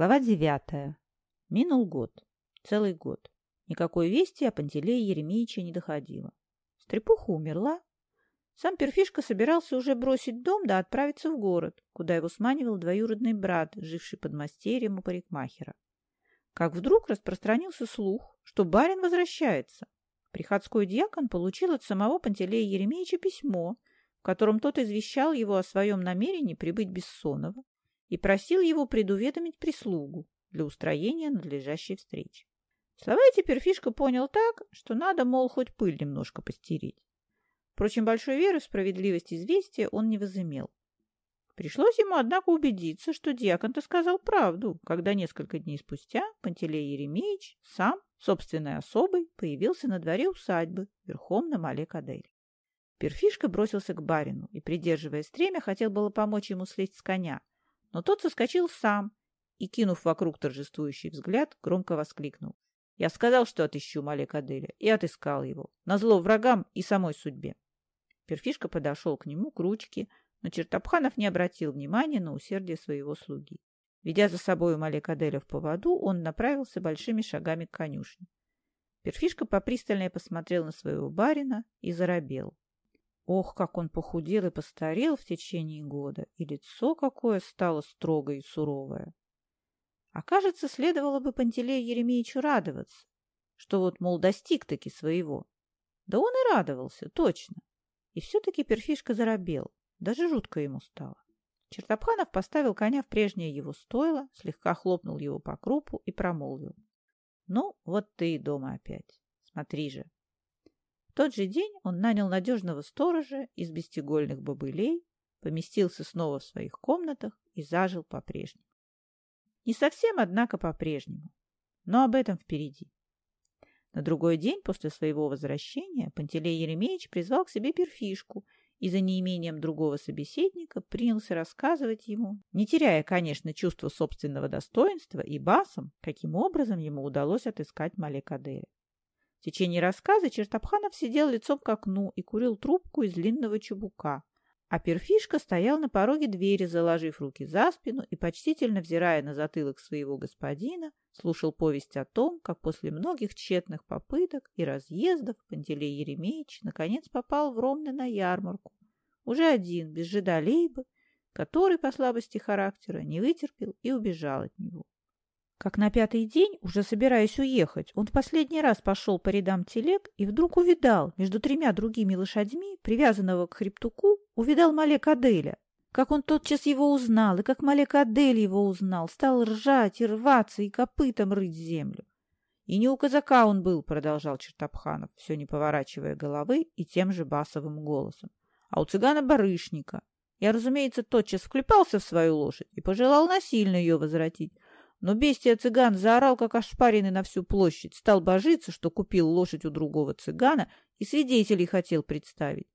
Глава девятая. Минул год. Целый год. Никакой вести о Пантелее Еремеевиче не доходило. Стрепуха умерла. Сам Перфишка собирался уже бросить дом да отправиться в город, куда его сманивал двоюродный брат, живший под мастерьем у парикмахера. Как вдруг распространился слух, что барин возвращается. Приходской дьякон получил от самого Пантелея Еремеевича письмо, в котором тот извещал его о своем намерении прибыть Бессонова и просил его предуведомить прислугу для устроения надлежащей встречи. Слова эти Перфишка понял так, что надо, мол, хоть пыль немножко постереть. Впрочем, большой веры в справедливость известия он не возымел. Пришлось ему, однако, убедиться, что дьякон-то сказал правду, когда несколько дней спустя Пантелей Еремеевич сам, собственной особой, появился на дворе усадьбы верхом на Мале Кадель. Перфишка бросился к барину и, придерживая стремя, хотел было помочь ему слезть с коня, но тот соскочил сам и, кинув вокруг торжествующий взгляд, громко воскликнул. Я сказал, что отыщу Малек Аделя, и отыскал его. Назло врагам и самой судьбе. Перфишка подошел к нему, к ручке, но Чертопханов не обратил внимания на усердие своего слуги. Ведя за собой Малек Аделя в поводу, он направился большими шагами к конюшне. Перфишка попристальнее посмотрел на своего барина и заробел. Ох, как он похудел и постарел в течение года, и лицо какое стало строгое и суровое. А кажется, следовало бы Пантелею Еремеевичу радоваться, что вот, мол, достиг-таки своего. Да он и радовался, точно. И все-таки перфишка заробел, даже жутко ему стало. Чертопханов поставил коня в прежнее его стойло, слегка хлопнул его по крупу и промолвил. «Ну, вот ты и дома опять. Смотри же, тот же день он нанял надежного сторожа из бестигольных бобылей, поместился снова в своих комнатах и зажил по-прежнему. Не совсем, однако, по-прежнему, но об этом впереди. На другой день после своего возвращения Пантелей Еремеевич призвал к себе перфишку и за неимением другого собеседника принялся рассказывать ему, не теряя, конечно, чувства собственного достоинства и басом, каким образом ему удалось отыскать Малекаделя. В течение рассказа Чертопханов сидел лицом к окну и курил трубку из длинного чубука, а перфишка стоял на пороге двери, заложив руки за спину и, почтительно взирая на затылок своего господина, слушал повесть о том, как после многих тщетных попыток и разъездов Пантелей Еремеевич наконец попал в Ромны на ярмарку, уже один, без жида Лейбы, который по слабости характера не вытерпел и убежал от него. Как на пятый день, уже собираясь уехать, он в последний раз пошел по рядам телег и вдруг увидал между тремя другими лошадьми, привязанного к хребтуку, увидал Малек Аделя. Как он тотчас его узнал, и как Малек Адель его узнал, стал ржать и рваться, и копытом рыть землю. И не у казака он был, продолжал Чертопханов, все не поворачивая головы и тем же басовым голосом, а у цыгана-барышника. Я, разумеется, тотчас вклепался в свою лошадь и пожелал насильно ее возвратить, но бестия цыган заорал, как ошпаренный на всю площадь, стал божиться, что купил лошадь у другого цыгана и свидетелей хотел представить.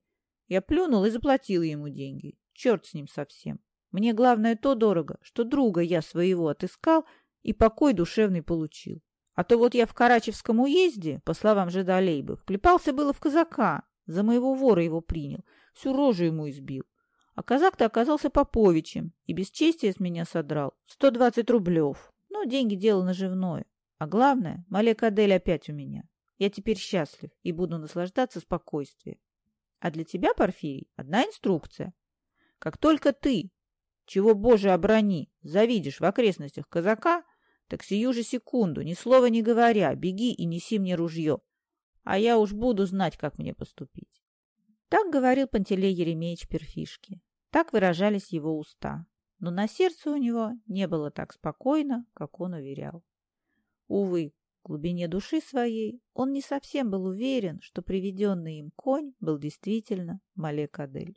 Я плюнул и заплатил ему деньги. Черт с ним совсем. Мне главное то дорого, что друга я своего отыскал и покой душевный получил. А то вот я в Карачевском уезде, по словам Жидалейбы, вклепался было в казака, за моего вора его принял, всю рожу ему избил. А казак-то оказался Поповичем и бесчестие с меня содрал. Сто двадцать рублев. Ну, деньги – дело наживное. А главное, Малек Адель опять у меня. Я теперь счастлив и буду наслаждаться спокойствием. А для тебя, Порфирий, одна инструкция. Как только ты, чего, Боже, оброни, завидишь в окрестностях казака, так сию же секунду, ни слова не говоря, беги и неси мне ружье, а я уж буду знать, как мне поступить. Так говорил Пантелей Еремеевич Перфишки. Так выражались его уста но на сердце у него не было так спокойно, как он уверял. Увы, в глубине души своей он не совсем был уверен, что приведенный им конь был действительно Малек Адель.